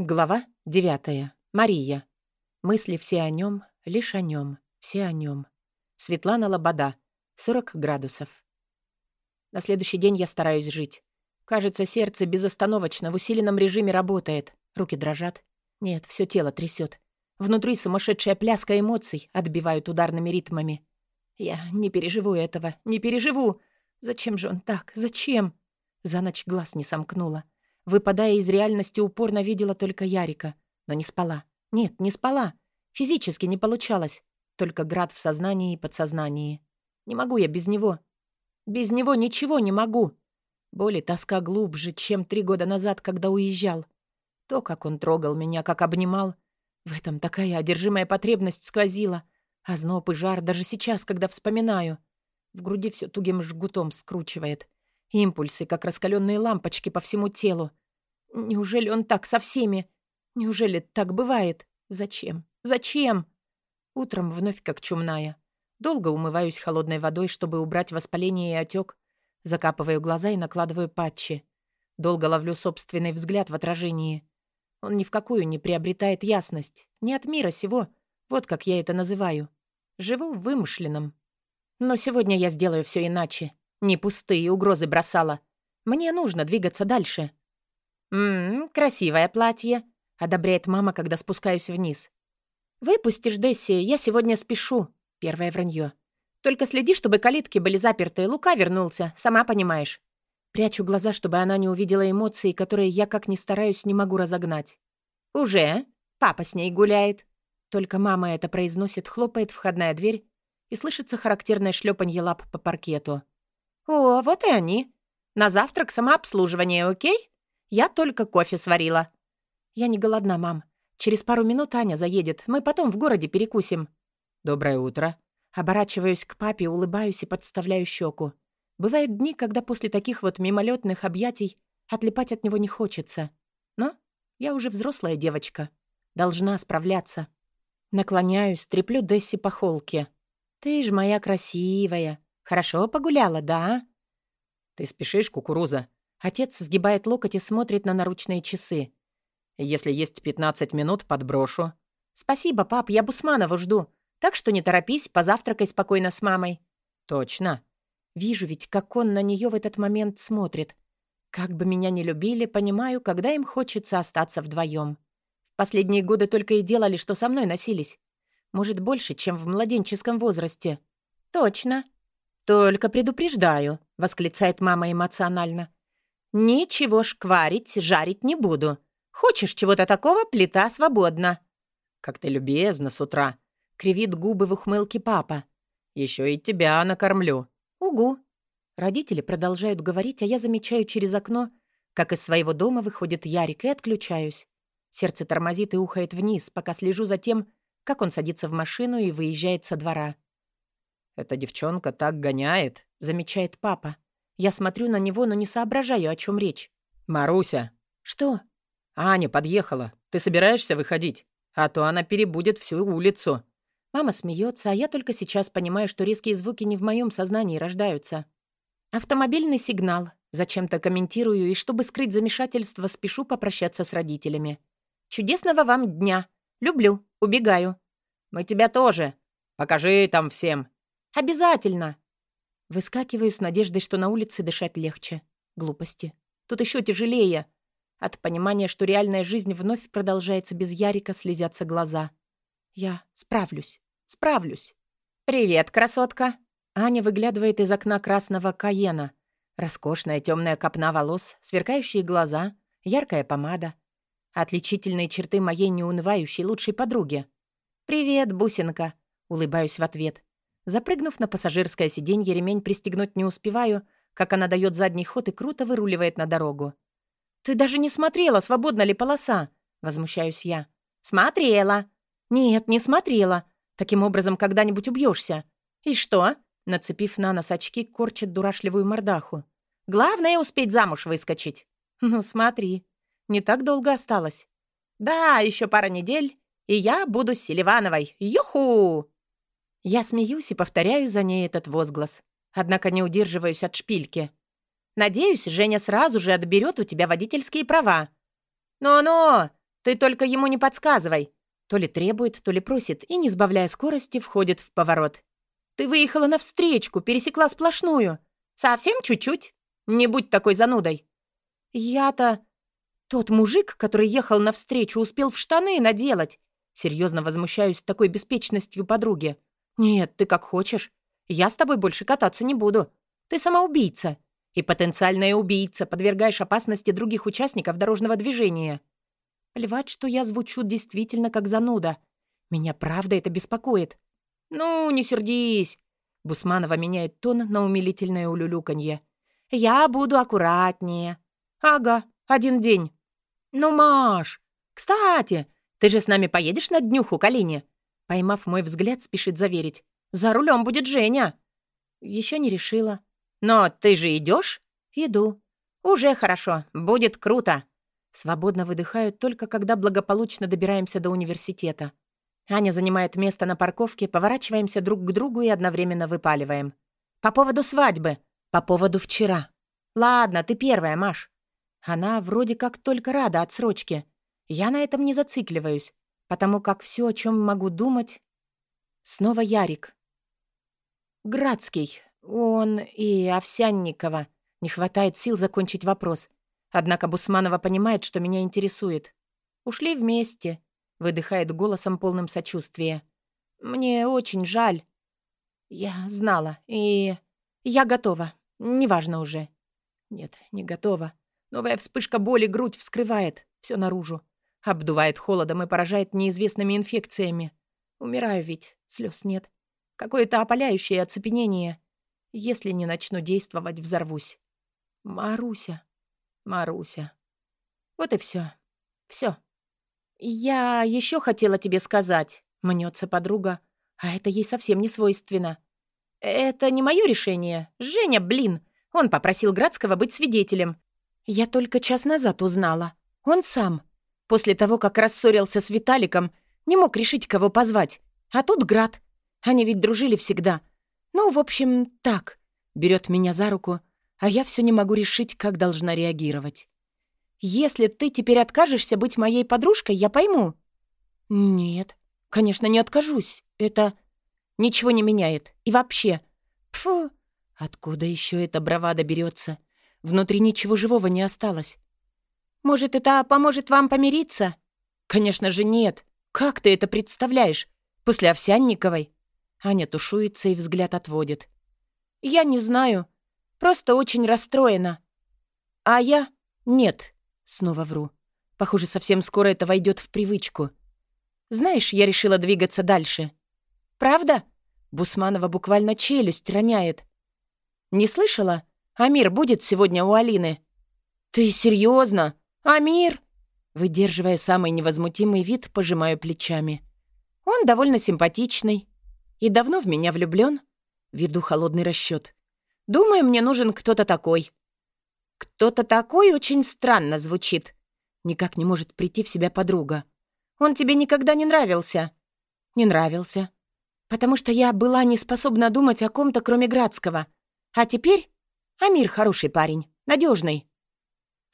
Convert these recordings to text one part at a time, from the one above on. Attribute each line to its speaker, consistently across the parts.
Speaker 1: Глава девятая. Мария. Мысли все о нем, лишь о нем, все о нем. Светлана Лобода. 40 градусов. На следующий день я стараюсь жить. Кажется, сердце безостановочно в усиленном режиме работает. Руки дрожат. Нет, все тело трясет. Внутри сумасшедшая пляска эмоций отбивают ударными ритмами. Я не переживу этого, не переживу. Зачем же он так? Зачем? За ночь глаз не сомкнула. Выпадая из реальности, упорно видела только Ярика. Но не спала. Нет, не спала. Физически не получалось. Только град в сознании и подсознании. Не могу я без него. Без него ничего не могу. Боль и тоска глубже, чем три года назад, когда уезжал. То, как он трогал меня, как обнимал. В этом такая одержимая потребность сквозила. А зноб и жар даже сейчас, когда вспоминаю. В груди все тугим жгутом скручивает. Импульсы, как раскаленные лампочки по всему телу. Неужели он так со всеми? Неужели так бывает? Зачем? Зачем? Утром вновь как чумная. Долго умываюсь холодной водой, чтобы убрать воспаление и отек. Закапываю глаза и накладываю патчи. Долго ловлю собственный взгляд в отражении. Он ни в какую не приобретает ясность. Не от мира сего. Вот как я это называю. Живу в вымышленном. Но сегодня я сделаю все иначе. Не пустые угрозы бросала. Мне нужно двигаться дальше. «Ммм, красивое платье», — одобряет мама, когда спускаюсь вниз. «Выпустишь, Десси, я сегодня спешу». Первое вранье. «Только следи, чтобы калитки были заперты. Лука вернулся, сама понимаешь». Прячу глаза, чтобы она не увидела эмоции, которые я, как ни стараюсь, не могу разогнать. «Уже? Папа с ней гуляет». Только мама это произносит, хлопает входная дверь, и слышится характерное шлепанье лап по паркету. «О, вот и они. На завтрак самообслуживание, окей?» Я только кофе сварила». «Я не голодна, мам. Через пару минут Аня заедет. Мы потом в городе перекусим».
Speaker 2: «Доброе утро».
Speaker 1: Оборачиваюсь к папе, улыбаюсь и подставляю щеку. Бывают дни, когда после таких вот мимолетных объятий отлипать от него не хочется. Но я уже взрослая девочка. Должна справляться. Наклоняюсь, треплю Десси по холке. «Ты ж моя красивая. Хорошо погуляла, да?»
Speaker 2: «Ты спешишь, кукуруза?»
Speaker 1: Отец сгибает локоть и смотрит на наручные часы.
Speaker 2: «Если есть 15 минут, подброшу».
Speaker 1: «Спасибо, пап, я Бусманову жду. Так что не торопись, позавтракай спокойно с мамой».
Speaker 2: «Точно».
Speaker 1: Вижу ведь, как он на нее в этот момент смотрит. Как бы меня не любили, понимаю, когда им хочется остаться вдвоем. В последние годы только и делали, что со мной носились. Может, больше, чем в младенческом возрасте. «Точно». «Только предупреждаю», — восклицает мама эмоционально. «Ничего шкварить, жарить не буду. Хочешь чего-то такого, плита свободна».
Speaker 2: «Как ты любезна с утра», —
Speaker 1: кривит губы в ухмылке папа.
Speaker 2: Еще и тебя накормлю».
Speaker 1: «Угу». Родители продолжают говорить, а я замечаю через окно, как из своего дома выходит Ярик, и отключаюсь. Сердце тормозит и ухает вниз, пока слежу за тем, как он садится в машину и выезжает со двора.
Speaker 2: «Эта девчонка так гоняет», —
Speaker 1: замечает папа. Я смотрю на него, но не соображаю, о чем речь.
Speaker 2: «Маруся!»
Speaker 1: «Что?»
Speaker 2: «Аня подъехала. Ты собираешься выходить? А то она перебудет всю улицу».
Speaker 1: Мама смеется, а я только сейчас понимаю, что резкие звуки не в моем сознании рождаются. Автомобильный сигнал. Зачем-то комментирую, и чтобы скрыть замешательство, спешу попрощаться с родителями. «Чудесного вам дня! Люблю! Убегаю!»
Speaker 2: «Мы тебя тоже! Покажи там всем!»
Speaker 1: «Обязательно!» Выскакиваю с надеждой, что на улице дышать легче. Глупости. Тут еще тяжелее. От понимания, что реальная жизнь вновь продолжается без Ярика, слезятся глаза. Я справлюсь. Справлюсь. «Привет, красотка!» Аня выглядывает из окна красного Каена. Роскошная темная копна волос, сверкающие глаза, яркая помада. Отличительные черты моей неунывающей лучшей подруги. «Привет, бусинка!» — улыбаюсь в ответ. Запрыгнув на пассажирское сиденье, ремень пристегнуть не успеваю, как она дает задний ход и круто выруливает на дорогу. «Ты даже не смотрела, свободна ли полоса?» — возмущаюсь я. «Смотрела!» «Нет, не смотрела. Таким образом, когда-нибудь убьешься. «И что?» — нацепив на нос очки, корчит дурашливую мордаху. «Главное — успеть замуж выскочить». «Ну, смотри. Не так долго осталось». «Да, еще пара недель, и я буду Селивановой. Юху!» Я смеюсь и повторяю за ней этот возглас. Однако не удерживаюсь от шпильки. «Надеюсь, Женя сразу же отберет у тебя водительские права». «Ну-ну, ты только ему не подсказывай!» То ли требует, то ли просит, и, не сбавляя скорости, входит в поворот. «Ты выехала навстречку, пересекла сплошную. Совсем чуть-чуть. Не будь такой занудой». «Я-то...» Тот мужик, который ехал навстречу, успел в штаны наделать. Серьезно возмущаюсь такой беспечностью подруги. «Нет, ты как хочешь. Я с тобой больше кататься не буду. Ты самоубийца. И потенциальная убийца, подвергаешь опасности других участников дорожного движения. Плевать, что я звучу действительно как зануда. Меня правда это беспокоит. Ну, не сердись. Бусманова меняет тон на умилительное улюлюканье. Я буду аккуратнее. Ага, один день. Ну, Маш, кстати, ты же с нами поедешь на днюху к Алине? Поймав мой взгляд, спешит заверить. За рулем будет Женя. Еще не решила. Но ты же идешь? Иду. Уже хорошо, будет круто. Свободно выдыхают только когда благополучно добираемся до университета. Аня занимает место на парковке, поворачиваемся друг к другу и одновременно выпаливаем. «По поводу свадьбы. По поводу вчера. Ладно, ты первая, Маш». Она вроде как только рада отсрочке. Я на этом не зацикливаюсь, потому как все, о чем могу думать... Снова Ярик. Градский. Он и Овсянникова. Не хватает сил закончить вопрос. Однако Бусманова понимает, что меня интересует. «Ушли вместе», — выдыхает голосом полным сочувствия. «Мне очень жаль. Я знала, и я готова. Неважно уже». «Нет, не готова. Новая вспышка боли грудь вскрывает. Все наружу. Обдувает холодом и поражает неизвестными инфекциями. Умираю ведь, слез нет. Какое-то опаляющее оцепенение. Если не начну действовать, взорвусь. Маруся. Маруся. Вот и все. Все. Я еще хотела тебе сказать, мнется подруга, а это ей совсем не свойственно. Это не мое решение. Женя, блин, он попросил Градского быть свидетелем. Я только час назад узнала. Он сам. После того, как рассорился с Виталиком, не мог решить, кого позвать. А тут Град. Они ведь дружили всегда. Ну, в общем, так. Берет меня за руку, а я все не могу решить, как должна реагировать. «Если ты теперь откажешься быть моей подружкой, я пойму». «Нет, конечно, не откажусь. Это ничего не меняет. И вообще...» «Пфу! Откуда еще эта бравада берется? Внутри ничего живого не осталось. Может, это поможет вам помириться?» «Конечно же нет. Как ты это представляешь? После Овсянниковой?» Аня тушуется и взгляд отводит. «Я не знаю. Просто очень расстроена. А я... Нет. Снова вру. Похоже, совсем скоро это войдет в привычку. Знаешь, я решила двигаться дальше. Правда? Бусманова буквально челюсть роняет. Не слышала? Амир будет сегодня у Алины. Ты серьезно? Амир? Выдерживая самый невозмутимый вид, пожимаю плечами. Он довольно симпатичный. И давно в меня влюблен. Веду холодный расчет. Думаю, мне нужен кто-то такой». «Кто-то такой очень странно звучит». Никак не может прийти в себя подруга. «Он тебе никогда не нравился?» «Не нравился. Потому что я была не способна думать о ком-то, кроме Градского. А теперь Амир хороший парень, надежный.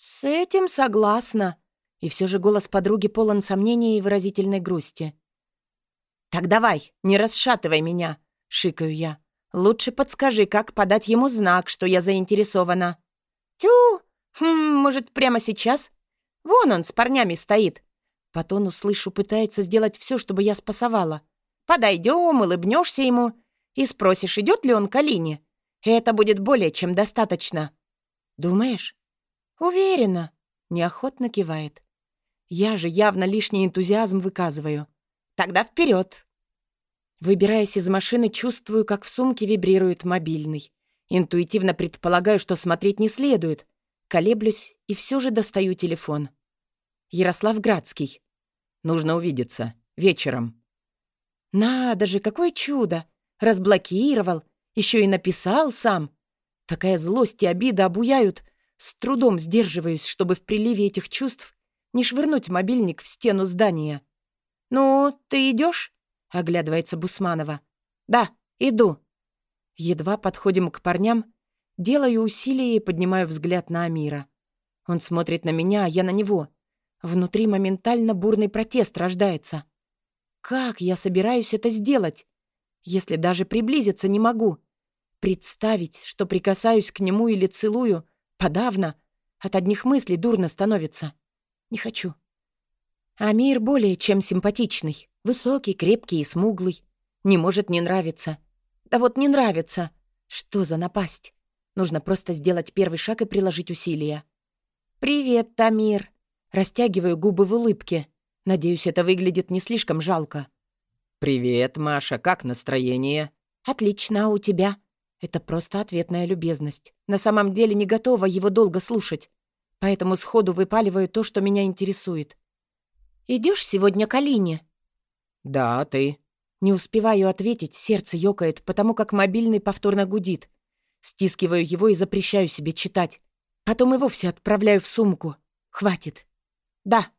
Speaker 1: «С этим согласна». И все же голос подруги полон сомнения и выразительной грусти. «Так давай, не расшатывай меня», — шикаю я. Лучше подскажи, как подать ему знак, что я заинтересована». «Тю! Хм, может, прямо сейчас? Вон он с парнями стоит». По тону слышу, пытается сделать все, чтобы я спасовала. Подойдем, улыбнешься ему и спросишь, идет ли он к Алине. Это будет более чем достаточно. Думаешь? Уверена. Неохотно кивает. Я же явно лишний энтузиазм выказываю. Тогда вперед. Выбираясь из машины, чувствую, как в сумке вибрирует мобильный. Интуитивно предполагаю, что смотреть не следует. Колеблюсь и все же достаю телефон. Ярослав Градский. Нужно увидеться. Вечером. Надо же, какое чудо! Разблокировал. Еще и написал сам. Такая злость и обида обуяют. С трудом сдерживаюсь, чтобы в приливе этих чувств не швырнуть мобильник в стену здания. «Ну, ты идешь? оглядывается Бусманова. «Да, иду». Едва подходим к парням, делаю усилие и поднимаю взгляд на Амира. Он смотрит на меня, а я на него. Внутри моментально бурный протест рождается. Как я собираюсь это сделать, если даже приблизиться не могу? Представить, что прикасаюсь к нему или целую, подавно. От одних мыслей дурно становится. Не хочу. Амир более чем симпатичный. Высокий, крепкий и смуглый. Не может не нравиться. Да вот не нравится. Что за напасть? Нужно просто сделать первый шаг и приложить усилия. «Привет, Тамир!» Растягиваю губы в улыбке. Надеюсь, это выглядит не слишком жалко.
Speaker 2: «Привет, Маша, как настроение?»
Speaker 1: «Отлично, а у тебя?» Это просто ответная любезность. На самом деле не готова его долго слушать. Поэтому сходу выпаливаю то, что меня интересует. Идешь сегодня к Алине?»
Speaker 2: «Да, ты».
Speaker 1: Не успеваю ответить, сердце ёкает, потому как мобильный повторно гудит. Стискиваю его и запрещаю себе читать. Потом и вовсе отправляю в сумку. Хватит. «Да».